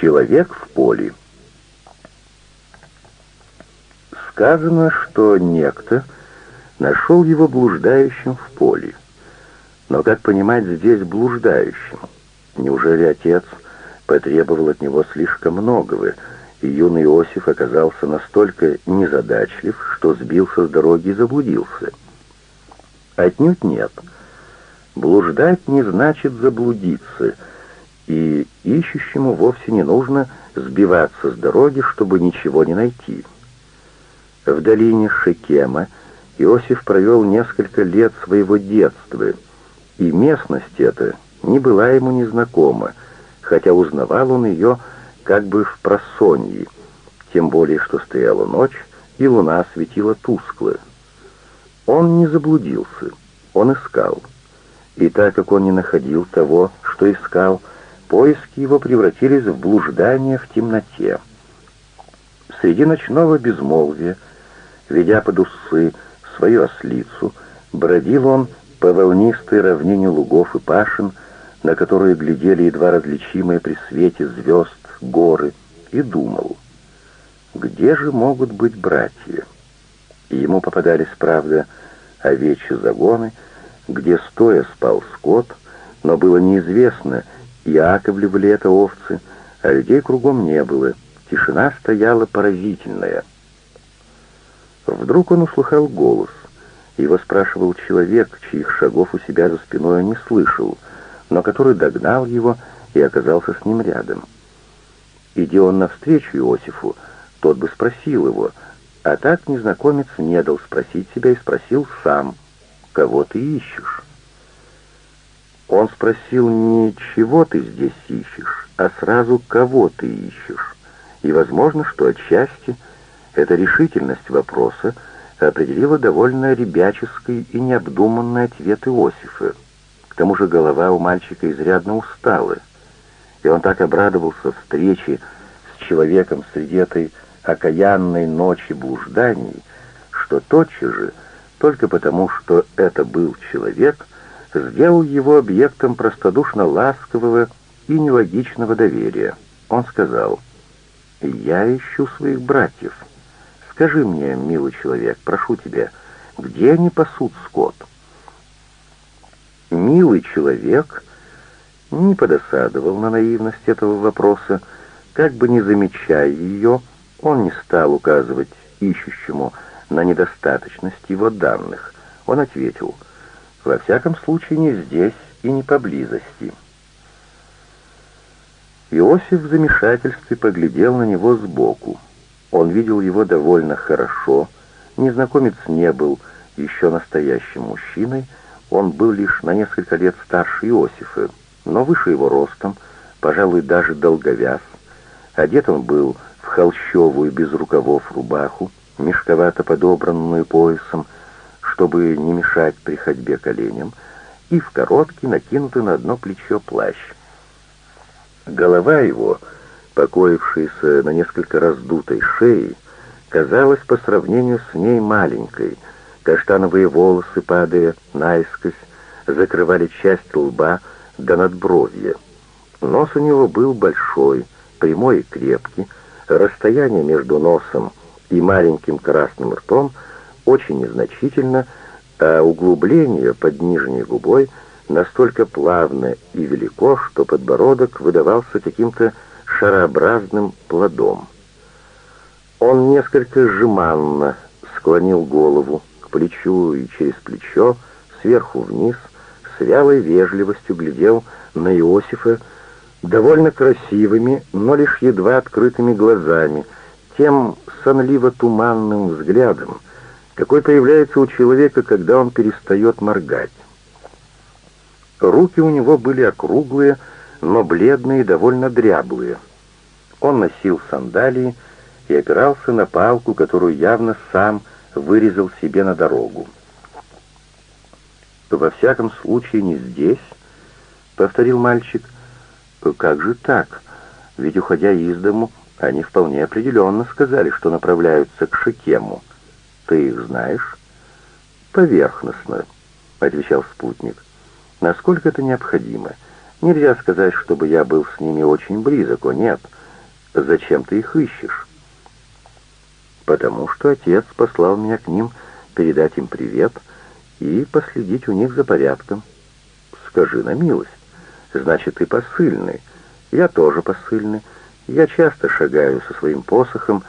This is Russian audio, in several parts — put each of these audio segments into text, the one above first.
Человек в поле. Сказано, что некто нашел его блуждающим в поле. Но как понимать здесь блуждающим? Неужели отец потребовал от него слишком многого, и юный Иосиф оказался настолько незадачлив, что сбился с дороги и заблудился? Отнюдь нет. Блуждать не значит заблудиться, и ищущему вовсе не нужно сбиваться с дороги, чтобы ничего не найти. В долине Шекема Иосиф провел несколько лет своего детства — и местность эта не была ему незнакома, хотя узнавал он ее как бы в просонье, тем более что стояла ночь, и луна светила тускло. Он не заблудился, он искал. И так как он не находил того, что искал, поиски его превратились в блуждание в темноте. Среди ночного безмолвия, ведя под усы свою ослицу, бродил он по волнистой равнине лугов и пашин, на которые глядели едва различимые при свете звезд горы, и думал, где же могут быть братья? И ему попадались, правда, овечьи загоны, где стоя спал скот, но было неизвестно, Иаковлев ли это овцы, а людей кругом не было, тишина стояла поразительная. Вдруг он услыхал голос. Его спрашивал человек, чьих шагов у себя за спиной он не слышал, но который догнал его и оказался с ним рядом. Идя он навстречу Иосифу, тот бы спросил его, а так незнакомец не дал спросить себя и спросил сам, «Кого ты ищешь?» Он спросил не «чего ты здесь ищешь», а сразу «кого ты ищешь?» И возможно, что отчасти эта решительность вопроса — определила довольно ребяческий и необдуманный ответ Иосифа. К тому же голова у мальчика изрядно устала, и он так обрадовался встрече с человеком среди этой окаянной ночи блужданий, что тотчас же, только потому, что это был человек, сделал его объектом простодушно ласкового и нелогичного доверия. Он сказал, «Я ищу своих братьев». Скажи мне, милый человек, прошу тебя, где они пасут скот?» Милый человек не подосадовал на наивность этого вопроса, как бы не замечая ее, он не стал указывать ищущему на недостаточность его данных. Он ответил, «Во всяком случае, не здесь и не поблизости». Иосиф в замешательстве поглядел на него сбоку. Он видел его довольно хорошо. Незнакомец не был еще настоящим мужчиной, он был лишь на несколько лет старше Иосифа, но выше его ростом, пожалуй, даже долговяз. Одет он был в холщовую без рукавов рубаху, мешковато подобранную поясом, чтобы не мешать при ходьбе коленям, и в короткий, накинутый на одно плечо плащ. Голова его — покоившейся на несколько раздутой шее, казалась по сравнению с ней маленькой. Каштановые волосы, падая наискось, закрывали часть лба до надбровья. Нос у него был большой, прямой и крепкий, расстояние между носом и маленьким красным ртом очень незначительно, а углубление под нижней губой настолько плавно и велико, что подбородок выдавался каким-то шарообразным плодом. Он несколько жеманно склонил голову к плечу и через плечо, сверху вниз, с вялой вежливостью глядел на Иосифа довольно красивыми, но лишь едва открытыми глазами, тем сонливо-туманным взглядом, какой появляется у человека, когда он перестает моргать. Руки у него были округлые, но бледные и довольно дряблые — он носил сандалии и опирался на палку, которую явно сам вырезал себе на дорогу. «Во всяком случае, не здесь», — повторил мальчик. «Как же так? Ведь, уходя из дому, они вполне определенно сказали, что направляются к Шикему. Ты их знаешь?» «Поверхностно», — отвечал спутник. «Насколько это необходимо? Нельзя сказать, чтобы я был с ними очень близок, о нет». Зачем ты их ищешь? Потому что отец послал меня к ним передать им привет и последить у них за порядком. Скажи на милость. Значит, ты посыльный. Я тоже посыльный. Я часто шагаю со своим посохом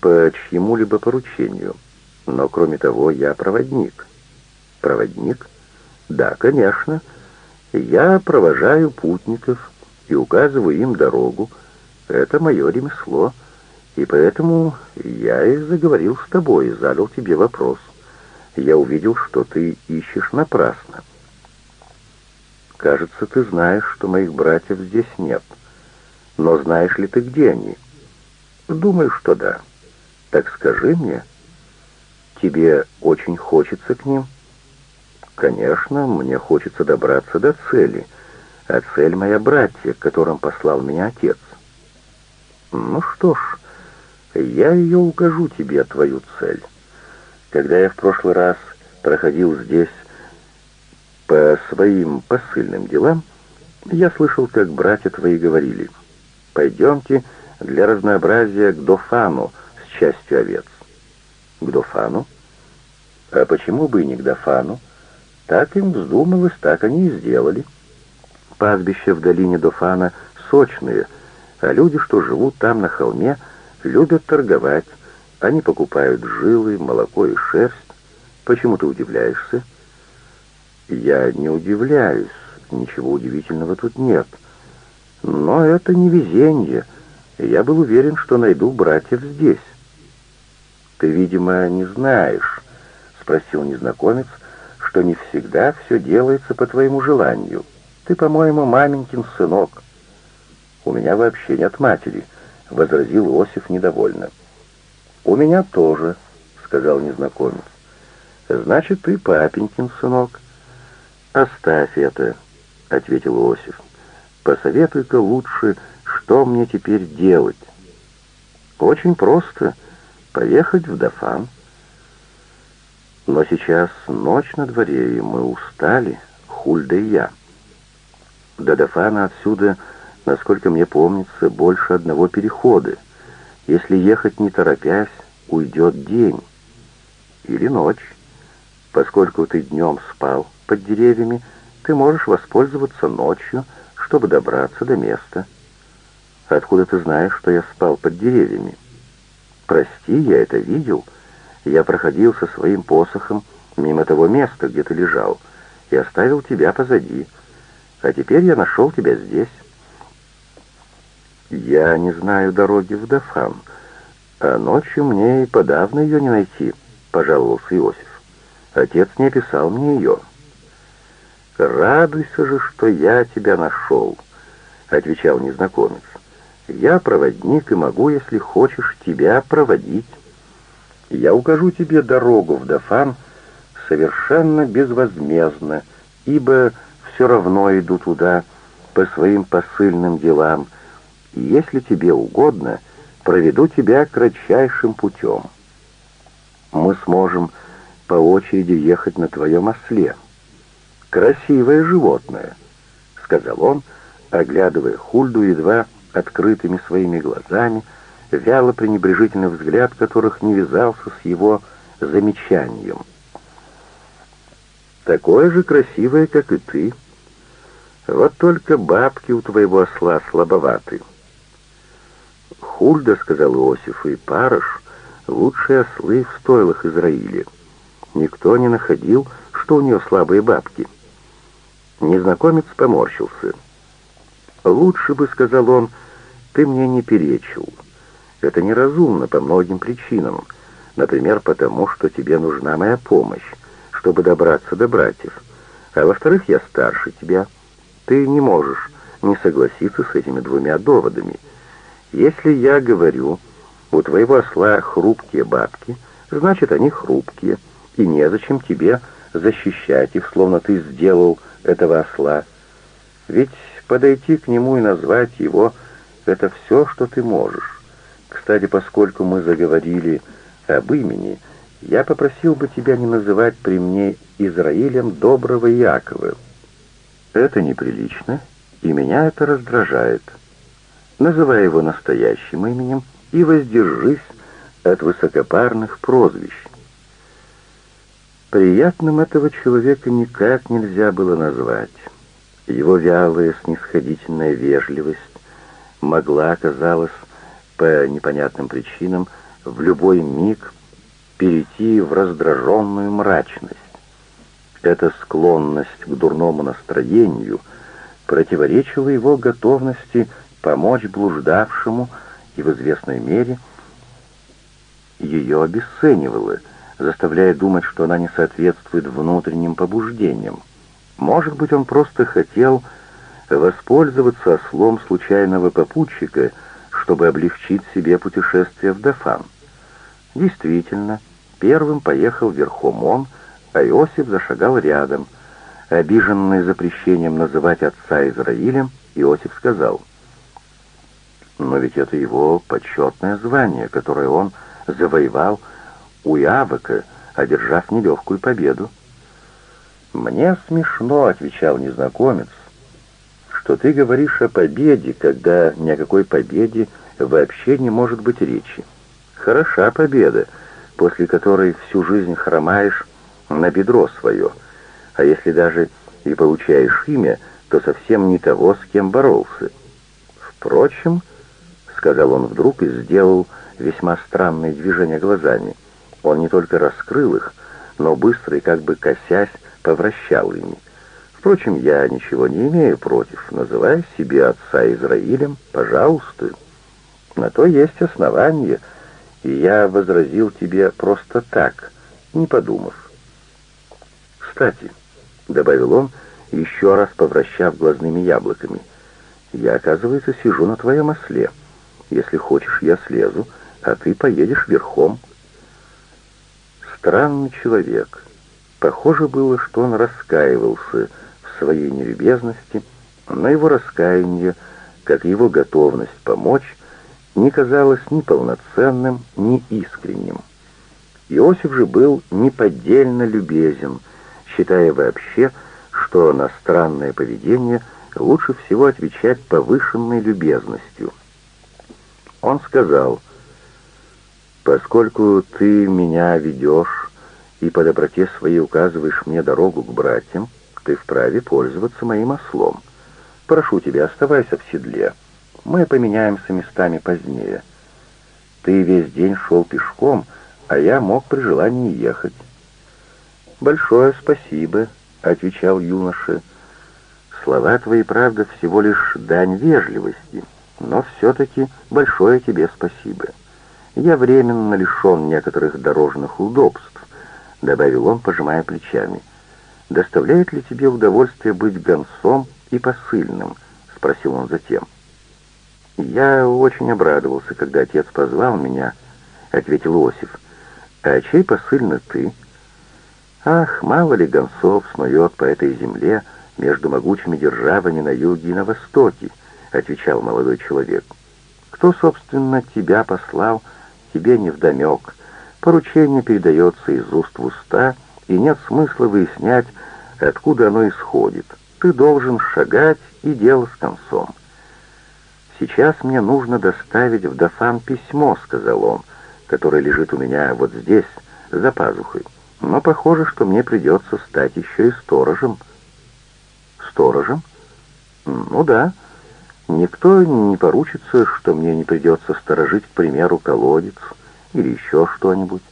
по чьему-либо поручению. Но, кроме того, я проводник. Проводник? Да, конечно. Я провожаю путников и указываю им дорогу. Это мое ремесло. И поэтому я и заговорил с тобой и задал тебе вопрос. Я увидел, что ты ищешь напрасно. Кажется, ты знаешь, что моих братьев здесь нет. Но знаешь ли ты, где они? Думаю, что да. Так скажи мне, тебе очень хочется к ним? Конечно, мне хочется добраться до цели, а цель моя братья, к которым послал меня отец. Ну что ж, я ее укажу тебе, твою цель. Когда я в прошлый раз проходил здесь по своим посыльным делам, я слышал, как братья твои говорили, «Пойдемте для разнообразия к Дофану с частью овец». «К Дофану? А почему бы и не к Дофану? Так им вздумалось, так они и сделали. Пастбища в долине Дофана сочные, а люди, что живут там на холме, любят торговать. Они покупают жилы, молоко и шерсть. Почему ты удивляешься? Я не удивляюсь. Ничего удивительного тут нет. Но это не везение. Я был уверен, что найду братьев здесь. Ты, видимо, не знаешь, спросил незнакомец, что не всегда все делается по твоему желанию. Ты, по-моему, маменькин сынок. У меня вообще нет матери, — возразил Иосиф недовольно. «У меня тоже», — сказал незнакомец. «Значит, ты папенькин сынок». «Оставь это», — ответил Иосиф. «Посоветуй-ка лучше, что мне теперь делать». «Очень просто. Поехать в Дафан». «Но сейчас ночь на дворе, и мы устали, Хульда и я. До Дафана отсюда насколько мне помнится, больше одного перехода. Если ехать не торопясь, уйдет день или ночь. Поскольку ты днем спал под деревьями, ты можешь воспользоваться ночью, чтобы добраться до места. Откуда ты знаешь, что я спал под деревьями? Прости, я это видел. Я проходил со своим посохом мимо того места, где ты лежал, и оставил тебя позади. А теперь я нашел тебя здесь. «Я не знаю дороги в Дафан, а ночью мне и подавно ее не найти», — пожаловался Иосиф. «Отец не описал мне ее». «Радуйся же, что я тебя нашел», — отвечал незнакомец. «Я проводник и могу, если хочешь, тебя проводить. Я укажу тебе дорогу в Дафан совершенно безвозмездно, ибо все равно иду туда по своим посыльным делам» и, если тебе угодно, проведу тебя кратчайшим путем. Мы сможем по очереди ехать на твоем осле. Красивое животное, — сказал он, оглядывая Хульду едва открытыми своими глазами, вяло пренебрежительный взгляд которых не вязался с его замечанием. «Такое же красивое, как и ты. Вот только бабки у твоего осла слабоваты». Хульда, — сказал Иосиф, — и Парыш — лучшие ослы в стойлах Израиля. Никто не находил, что у нее слабые бабки. Незнакомец поморщился. «Лучше бы, — сказал он, — ты мне не перечил. Это неразумно по многим причинам. Например, потому, что тебе нужна моя помощь, чтобы добраться до братьев. А во-вторых, я старше тебя. Ты не можешь не согласиться с этими двумя доводами — если я говорю, у твоего осла хрупкие бабки, значит, они хрупкие, и незачем тебе защищать их, словно ты сделал этого осла. Ведь подойти к нему и назвать его — это все, что ты можешь. Кстати, поскольку мы заговорили об имени, я попросил бы тебя не называть при мне Израилем доброго Иакова. Это неприлично, и меня это раздражает». называй его настоящим именем и воздержись от высокопарных прозвищ. Приятным этого человека никак нельзя было назвать. Его вялая снисходительная вежливость могла, казалось, по непонятным причинам, в любой миг перейти в раздраженную мрачность. Эта склонность к дурному настроению противоречила его готовности помочь блуждавшему и в известной мере ее обесценивала, заставляя думать, что она не соответствует внутренним побуждениям. Может быть, он просто хотел воспользоваться ослом случайного попутчика, чтобы облегчить себе путешествие в Дафан. Действительно, первым поехал верхом он, а Иосиф зашагал рядом. Обиженный запрещением называть отца Израилем, Иосиф сказал, «Но ведь это его почетное звание, которое он завоевал у Иавака, одержав нелегкую победу. «Мне смешно», — отвечал незнакомец, «что ты говоришь о победе, когда ни о какой победе вообще не может быть речи. Хороша победа, после которой всю жизнь хромаешь на бедро свое, а если даже и получаешь имя, то совсем не того, с кем боролся. Впрочем, — сказал он вдруг и сделал весьма странные движения глазами. Он не только раскрыл их, но быстро и как бы косясь повращал ими. Впрочем, я ничего не имею против, называя себе отца Израилем, пожалуйста. На то есть основание, и я возразил тебе просто так, не подумав. Кстати, — добавил он, еще раз повращав глазными яблоками, — я, оказывается, сижу на твоем осле. Если хочешь, я слезу, а ты поедешь верхом. Странный человек. Похоже было, что он раскаивался в своей нелюбезности, но его раскаяние, как и его готовность помочь, не казалось ни полноценным, ни искренним. Иосиф же был неподдельно любезен, считая вообще, что на странное поведение лучше всего отвечать повышенной любезностью. Он сказал, Поскольку ты меня ведешь и по доброте своей указываешь мне дорогу к братьям, ты вправе пользоваться моим ослом. Прошу тебя, оставайся в седле. Мы поменяемся местами позднее. Ты весь день шел пешком, а я мог при желании ехать. «Большое спасибо», — отвечал юноша. «Слова твои, правда, всего лишь дань вежливости, но все-таки большое тебе спасибо». «Я временно лишен некоторых дорожных удобств», — добавил он, пожимая плечами. «Доставляет ли тебе удовольствие быть гонцом и посыльным?» — спросил он затем. «Я очень обрадовался, когда отец позвал меня», — ответил Осиф. «А чей посыльный ты?» «Ах, мало ли гонцов снует по этой земле между могучими державами на юге и на востоке», — отвечал молодой человек. «Кто, собственно, тебя послал?» тебе невдомек. Поручение передается из уст в уста, и нет смысла выяснять, откуда оно исходит. Ты должен шагать, и дело с концом. «Сейчас мне нужно доставить в Дафан письмо», — сказал он, «которое лежит у меня вот здесь, за пазухой. Но похоже, что мне придется стать еще и сторожем». «Сторожем?» «Ну да». Никто не поручится, что мне не придется сторожить, к примеру, колодец или еще что-нибудь.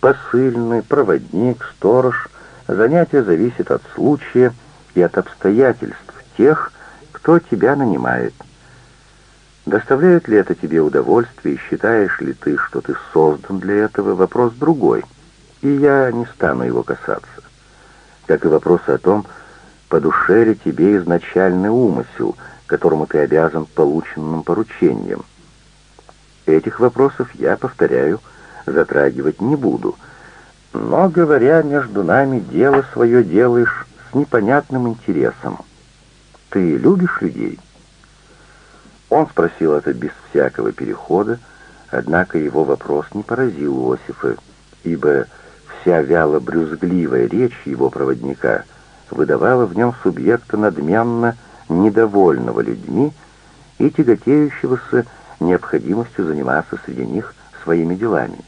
Посыльный, проводник, сторож — занятие зависит от случая и от обстоятельств тех, кто тебя нанимает. Доставляет ли это тебе удовольствие, считаешь ли ты, что ты создан для этого, вопрос другой, и я не стану его касаться. Как и вопрос о том, по душе ли тебе изначальный умысел — которому ты обязан полученным поручением. Этих вопросов я, повторяю, затрагивать не буду. Но, говоря между нами, дело свое делаешь с непонятным интересом. Ты любишь людей? Он спросил это без всякого перехода, однако его вопрос не поразил Иосифа, ибо вся вяло-брюзгливая речь его проводника выдавала в нем субъекта надменно недовольного людьми и тяготеющегося необходимостью заниматься среди них своими делами.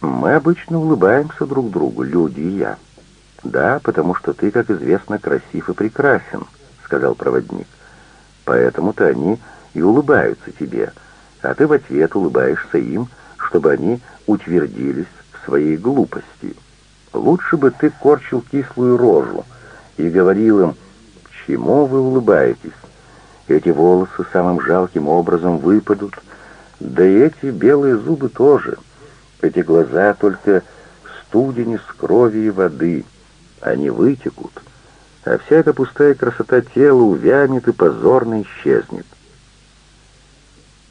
Мы обычно улыбаемся друг другу, люди и я. Да, потому что ты, как известно, красив и прекрасен, сказал проводник. Поэтому-то они и улыбаются тебе, а ты в ответ улыбаешься им, чтобы они утвердились в своей глупости. Лучше бы ты корчил кислую рожу и говорил им, чему вы улыбаетесь. Эти волосы самым жалким образом выпадут, да и эти белые зубы тоже. Эти глаза только студень из крови и воды. Они вытекут, а вся эта пустая красота тела увянет и позорно исчезнет.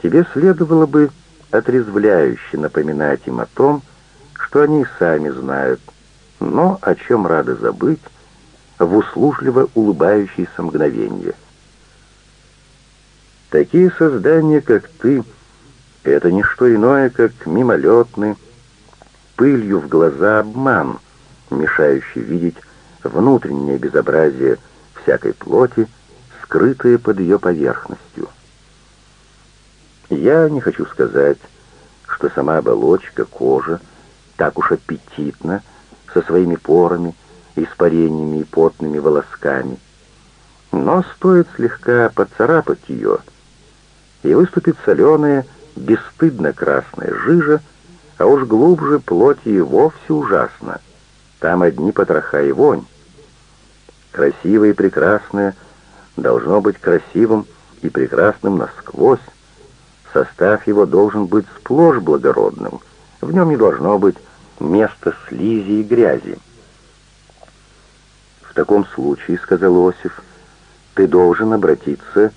Тебе следовало бы отрезвляюще напоминать им о том, что они сами знают, но о чем рады забыть в услужливо улыбающиеся мгновения. Такие создания, как ты, это не что иное, как мимолетный, пылью в глаза обман, мешающий видеть внутреннее безобразие всякой плоти, скрытое под ее поверхностью. Я не хочу сказать, что сама оболочка, кожа, так уж аппетитна, со своими порами, испарениями и потными волосками. Но стоит слегка поцарапать ее, и выступит соленая, бесстыдно красная жижа, а уж глубже плоти и вовсе ужасно. Там одни потроха и вонь. Красивое и прекрасное должно быть красивым и прекрасным насквозь, Состав его должен быть сплошь благородным. В нем не должно быть места слизи и грязи. «В таком случае, — сказал Иосиф, — ты должен обратиться к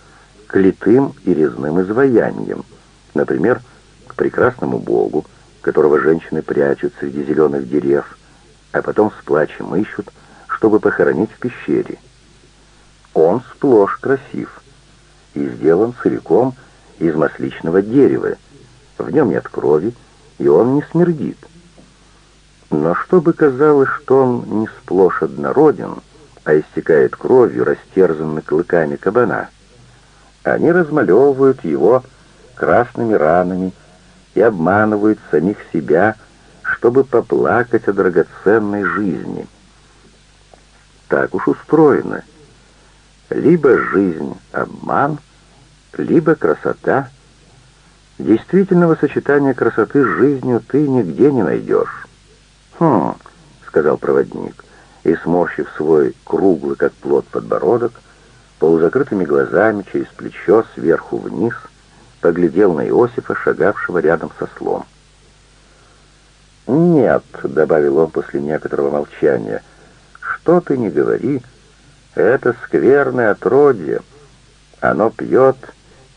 литым и резным изваяниям, например, к прекрасному Богу, которого женщины прячут среди зеленых дерев, а потом с плачем ищут, чтобы похоронить в пещере. Он сплошь красив и сделан целиком из масличного дерева. В нем нет крови, и он не смердит. Но чтобы казалось, что он не сплошь однороден, а истекает кровью, растерзанный клыками кабана, они размалевывают его красными ранами и обманывают самих себя, чтобы поплакать о драгоценной жизни. Так уж устроено. Либо жизнь — обман — либо красота. Действительного сочетания красоты с жизнью ты нигде не найдешь. «Хм», — сказал проводник, и, сморщив свой круглый, как плод, подбородок, полузакрытыми глазами через плечо сверху вниз поглядел на Иосифа, шагавшего рядом со слом. «Нет», — добавил он после некоторого молчания, — «что ты не говори, это скверное отродье. Оно пьет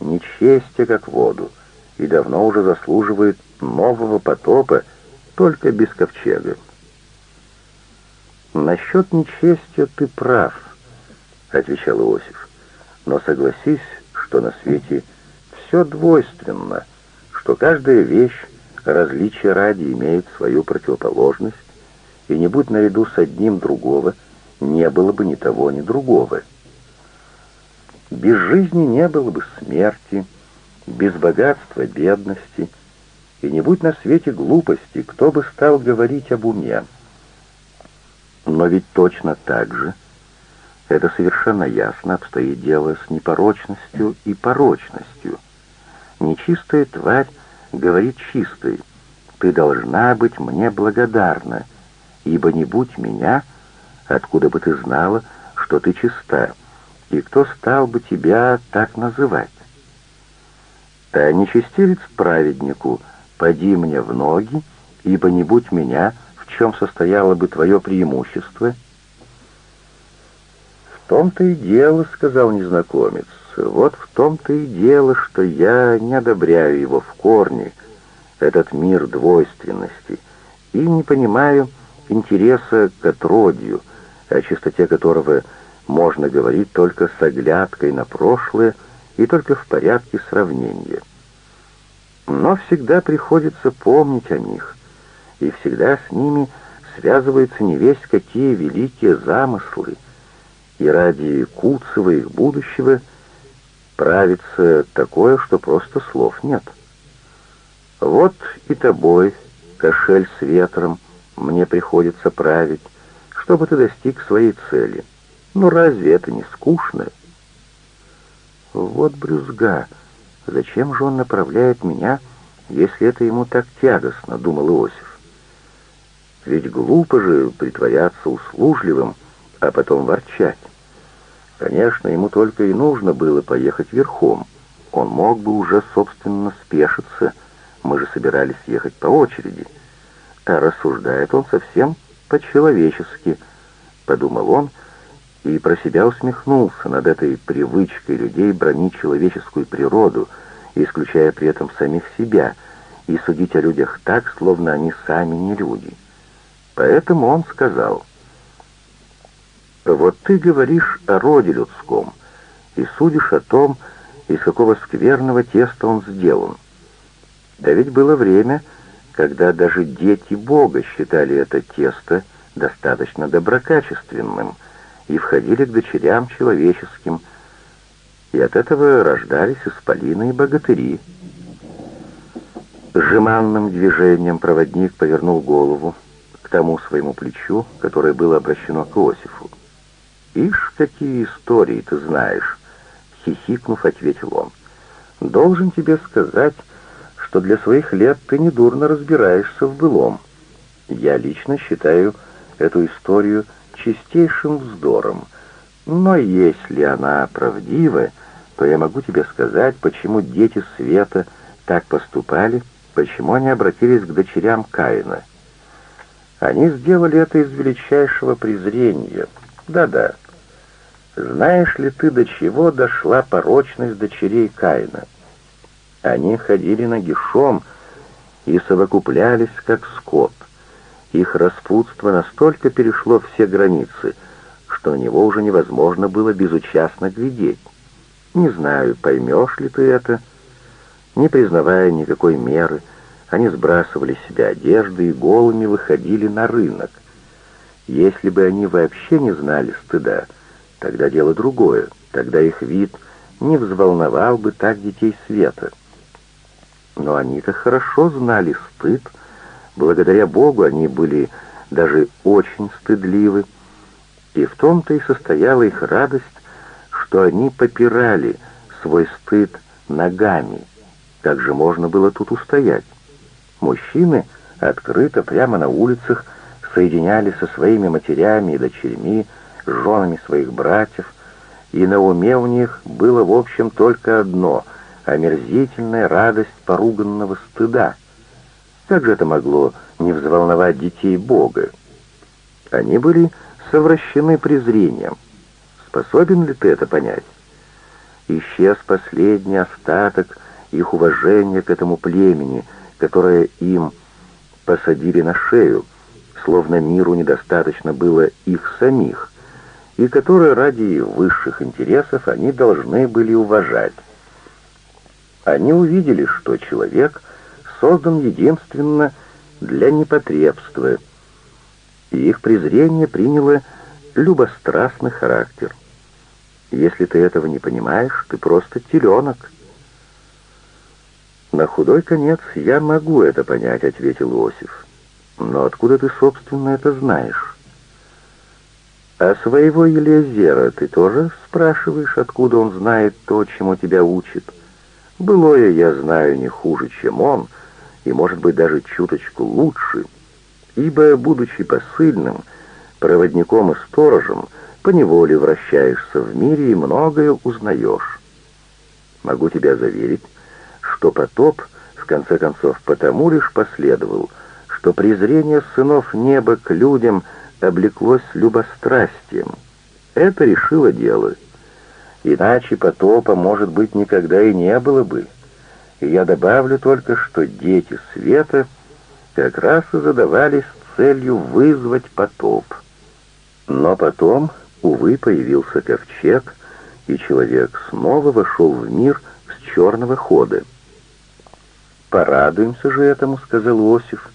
нечестие как воду, и давно уже заслуживает нового потопа, только без ковчега. «Насчет нечестия ты прав», — отвечал Иосиф. «Но согласись, что на свете все двойственно, что каждая вещь различия ради имеет свою противоположность, и не будь наряду с одним другого, не было бы ни того, ни другого». Без жизни не было бы смерти, без богатства — бедности, и не будь на свете глупости, кто бы стал говорить об уме. Но ведь точно так же, это совершенно ясно, обстоит дело с непорочностью и порочностью. Нечистая тварь говорит чистой, ты должна быть мне благодарна, ибо не будь меня, откуда бы ты знала, что ты чиста, и кто стал бы тебя так называть? А нечестивец праведнику, поди мне в ноги, ибо не будь меня, в чем состояло бы твое преимущество. Том-то и дело, — сказал незнакомец, — вот в том-то и дело, что я не одобряю его в корне, этот мир двойственности, и не понимаю интереса к отродью, о чистоте которого можно говорить только с оглядкой на прошлое и только в порядке сравнения. Но всегда приходится помнить о них, и всегда с ними связываются не весть какие великие замыслы, и ради Куцева их будущего правится такое, что просто слов нет. Вот и тобой, кошель с ветром, мне приходится править, чтобы ты достиг своей цели. Ну разве это не скучно? Вот брюзга. Зачем же он направляет меня, если это ему так тягостно, думал Иосиф. Ведь глупо же притворяться услужливым, а потом ворчать. Конечно, ему только и нужно было поехать верхом. Он мог бы уже, собственно, спешиться. Мы же собирались ехать по очереди. А рассуждает он совсем по-человечески, подумал он, и про себя усмехнулся над этой привычкой людей бронить человеческую природу, исключая при этом самих себя, и судить о людях так, словно они сами не люди. Поэтому он сказал, «Вот ты говоришь о роде людском и судишь о том, из какого скверного теста он сделан. Да ведь было время, когда даже дети Бога считали это тесто достаточно доброкачественным и входили к дочерям человеческим, и от этого рождались исполины и богатыри. Жеманным движением проводник повернул голову к тому своему плечу, которое было обращено к Иосифу. «Ишь, какие истории ты знаешь!» — хихикнув, ответил он. «Должен тебе сказать, что для своих лет ты недурно разбираешься в былом. Я лично считаю эту историю чистейшим вздором, но если она правдива, то я могу тебе сказать, почему дети Света так поступали, почему они обратились к дочерям Каина. Они сделали это из величайшего презрения. Да-да. Знаешь ли ты, до чего дошла порочность дочерей Каина? Они ходили нагишом и совокуплялись, как скот. Их распутство настолько перешло все границы, что на него уже невозможно было безучастно глядеть. Не знаю, поймешь ли ты это. Не признавая никакой меры, они сбрасывали с себя одежды и голыми выходили на рынок. Если бы они вообще не знали стыда, тогда дело другое, тогда их вид не взволновал бы так детей света. Но они-то хорошо знали стыд. Благодаря Богу они были даже очень стыдливы. И в том-то и состояла их радость, что они попирали свой стыд ногами. Как же можно было тут устоять? Мужчины открыто прямо на улицах соединялись со своими матерями и дочерьми, женами своих братьев, и на уме у них было в общем только одно — омерзительная радость поруганного стыда. Как же это могло не взволновать детей Бога? Они были совращены презрением. Способен ли ты это понять? Исчез последний остаток их уважения к этому племени, которое им посадили на шею, словно миру недостаточно было их самих, и которое ради высших интересов они должны были уважать. Они увидели, что человек создан единственно для непотребства, и их презрение приняло любострастный характер. Если ты этого не понимаешь, ты просто теленок. «На худой конец я могу это понять», — ответил Иосиф. «Но откуда ты, собственно, это знаешь?» «А своего Елизера ты тоже спрашиваешь, откуда он знает то, чему тебя учит?» Былое я знаю не хуже, чем он, и, может быть, даже чуточку лучше, ибо, будучи посыльным, проводником и сторожем, поневоле вращаешься в мире и многое узнаешь. Могу тебя заверить, что потоп, в конце концов, потому лишь последовал, что презрение сынов неба к людям облеклось любострастием. Это решило дело — Иначе потопа, может быть, никогда и не было бы. И я добавлю только, что дети света как раз и задавались целью вызвать потоп. Но потом, увы, появился ковчег, и человек снова вошел в мир с черного хода. «Порадуемся же этому», — сказал Иосиф.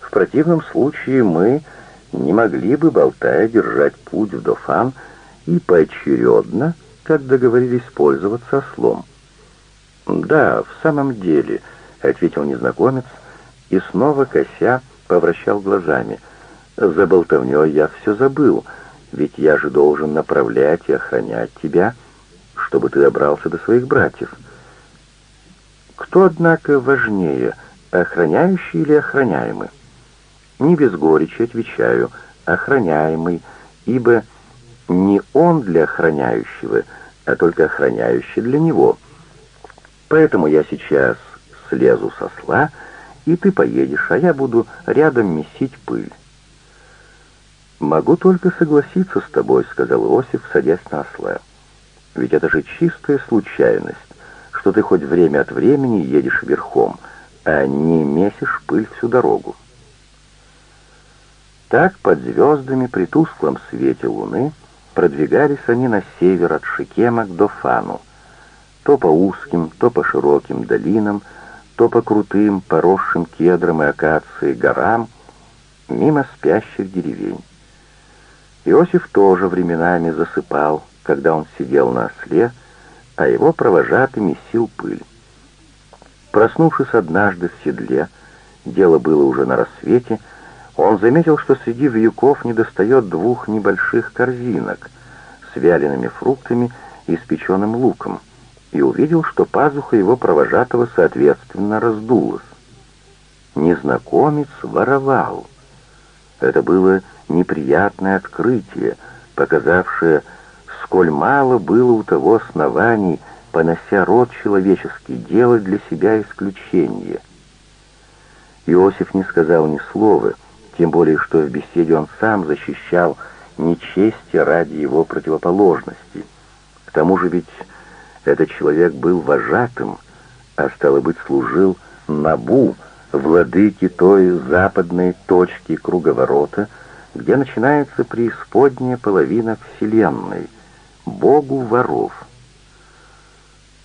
«В противном случае мы не могли бы, болтая, держать путь в Дофан и поочередно как договорились пользоваться ослом». «Да, в самом деле», — ответил незнакомец, и снова кося повращал глазами. «За болтовнёй я все забыл, ведь я же должен направлять и охранять тебя, чтобы ты добрался до своих братьев». Кто, однако, важнее, охраняющий или охраняемый? Не без горечи отвечаю, охраняемый, ибо не он для охраняющего, а только охраняющий для него. Поэтому я сейчас слезу со сла, и ты поедешь, а я буду рядом месить пыль. «Могу только согласиться с тобой», — сказал Иосиф, садясь на осла. «Ведь это же чистая случайность что ты хоть время от времени едешь верхом, а не месишь пыль всю дорогу. Так, под звездами при тусклом свете луны, продвигались они на север от Шикема к Дофану, то по узким, то по широким долинам, то по крутым, поросшим кедром и акацией горам, мимо спящих деревень. Иосиф тоже временами засыпал, когда он сидел на осле, а его провожатый месил пыль. Проснувшись однажды в седле, дело было уже на рассвете, он заметил, что среди вьюков недостает двух небольших корзинок с вялеными фруктами и испеченным луком, и увидел, что пазуха его провожатого соответственно раздулась. Незнакомец воровал. Это было неприятное открытие, показавшее, сколь мало было у того оснований, понося род человеческий, делать для себя исключение. Иосиф не сказал ни слова, тем более что в беседе он сам защищал нечестие ради его противоположности. К тому же ведь этот человек был вожатым, а стало быть служил Набу, владыке той западной точки круговорота, где начинается преисподняя половина Вселенной — богу воров.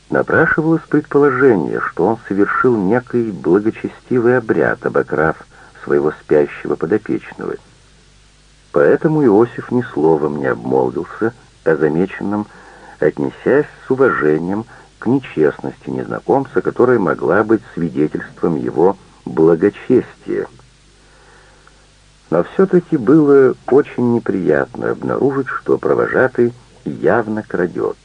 Напрашивалось предположение, что он совершил некий благочестивый обряд, обокрав своего спящего подопечного. Поэтому Иосиф ни словом не обмолвился о замеченном, отнесясь с уважением к нечестности незнакомца, которая могла быть свидетельством его благочестия. Но все-таки было очень неприятно обнаружить, что провожатый — явно крадет.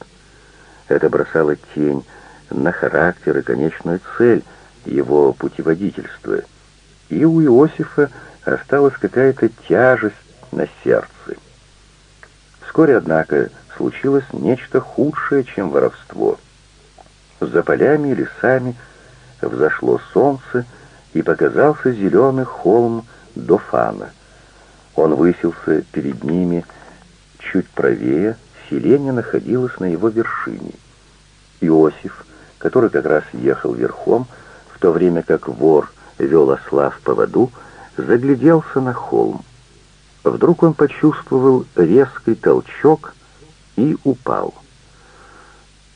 Это бросало тень на характер и конечную цель его путеводительства. И у Иосифа осталась какая-то тяжесть на сердце. Вскоре, однако, случилось нечто худшее, чем воровство. За полями и лесами взошло солнце, и показался зеленый холм Дофана. Он высился перед ними чуть правее, селение находилось на его вершине. Иосиф, который как раз ехал верхом, в то время как вор вел осла в поводу, загляделся на холм. Вдруг он почувствовал резкий толчок и упал.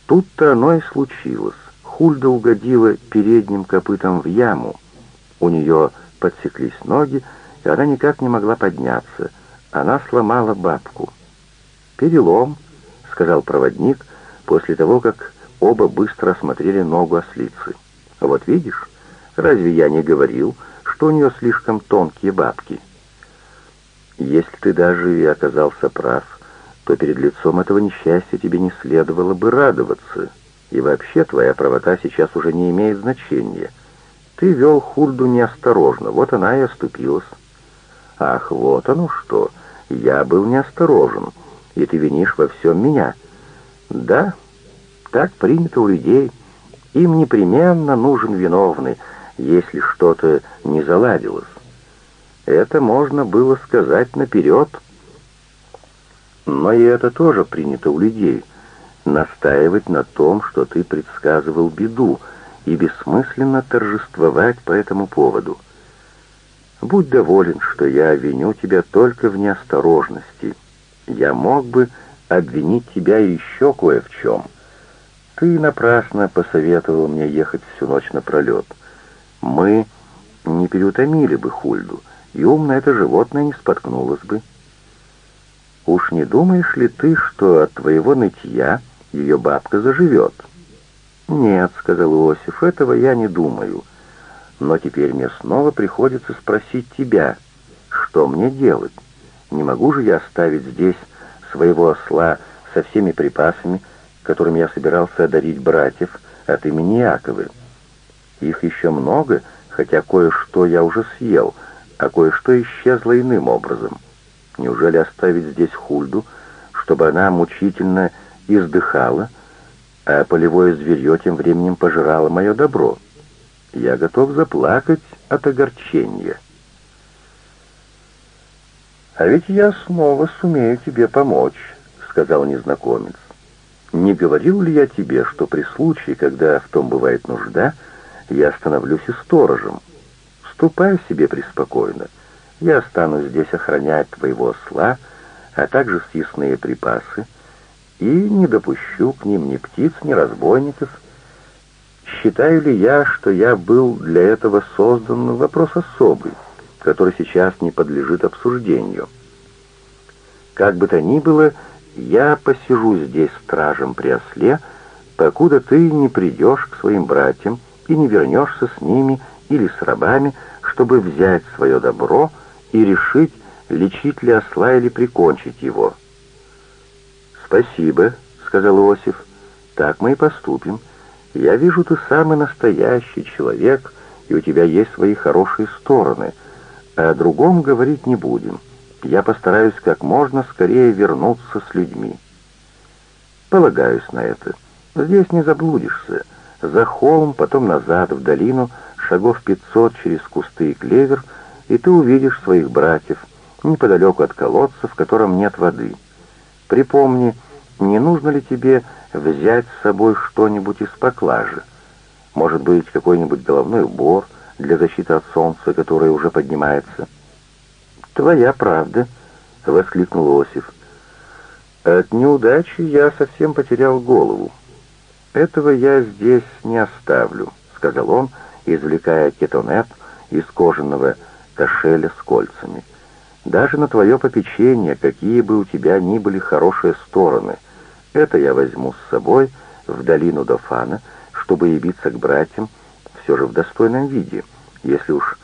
Тут-то оно и случилось. Хульда угодила передним копытом в яму. У нее подсеклись ноги, и она никак не могла подняться. Она сломала бабку. Перелом, сказал проводник после того, как оба быстро осмотрели ногу ослицы. «Вот видишь, разве я не говорил, что у нее слишком тонкие бабки?» «Если ты даже и оказался прав, то перед лицом этого несчастья тебе не следовало бы радоваться, и вообще твоя правота сейчас уже не имеет значения. Ты вел Хульду неосторожно, вот она и оступилась». «Ах, вот оно что! Я был неосторожен» и ты винишь во всем меня. Да, так принято у людей. Им непременно нужен виновный, если что-то не заладилось. Это можно было сказать наперед. Но и это тоже принято у людей. Настаивать на том, что ты предсказывал беду, и бессмысленно торжествовать по этому поводу. Будь доволен, что я виню тебя только в неосторожности» я мог бы обвинить тебя еще кое в чем. Ты напрасно посоветовал мне ехать всю ночь напролет. Мы не переутомили бы Хульду, и умно это животное не споткнулось бы. Уж не думаешь ли ты, что от твоего нытья ее бабка заживет. «Нет», — сказал Иосиф, — «этого я не думаю. Но теперь мне снова приходится спросить тебя, что мне делать? Не могу же я оставить здесь своего осла со всеми припасами, которыми я собирался одарить братьев от имени Яковы. Их еще много, хотя кое-что я уже съел, а кое-что исчезло иным образом. Неужели оставить здесь Хульду, чтобы она мучительно издыхала, а полевое зверье тем временем пожирало мое добро. Я готов заплакать от огорчения. «А ведь я снова сумею тебе помочь», — сказал незнакомец. «Не говорил ли я тебе, что при случае, когда в том бывает нужда, я становлюсь и сторожем? Ступай себе преспокойно. Я останусь здесь охранять твоего осла, а также съестные припасы, и не допущу к ним ни птиц, ни разбойников. Считаю ли я, что я был для этого создан вопрос особый, который сейчас не подлежит обсуждению? Как бы то ни было, я посижу здесь стражем при осле, покуда ты не придешь к своим братьям и не вернешься с ними или с рабами, чтобы взять свое добро и решить, лечить ли осла или прикончить его». «Спасибо», — сказал Иосиф. «Так мы и поступим. Я вижу, ты самый настоящий человек, и у тебя есть свои хорошие стороны. А о другом говорить не будем. Я постараюсь как можно скорее вернуться с людьми». «Полагаюсь на это. Здесь не заблудишься. За холм, потом назад, в долину, шагов пятьсот через кусты и клевер, и ты увидишь своих братьев, неподалеку от колодца, в котором нет воды». Припомни, не нужно ли тебе взять с собой что-нибудь из поклажи? Может быть, какой-нибудь головной убор для защиты от солнца, которое уже поднимается?» «Твоя правда», — воскликнул Осиф. «От неудачи я совсем потерял голову. Этого я здесь не оставлю», — сказал он, извлекая кетонет из кожаного кошеля с кольцами. Даже на твое попечение, какие бы у тебя ни были хорошие стороны, это я возьму с собой в долину Дофана, чтобы явиться к братьям все же в достойном виде, если уж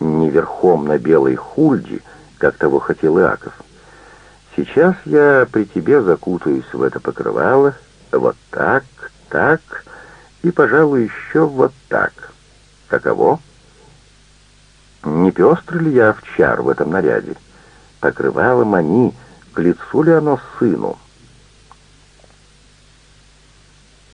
не верхом на белой хульде, как того хотел Иаков. Сейчас я при тебе закутаюсь в это покрывало, вот так, так, и, пожалуй, еще вот так. Каково? Не пестрый ли я овчар в этом наряде? Покрывалом они, к лицу ли оно сыну?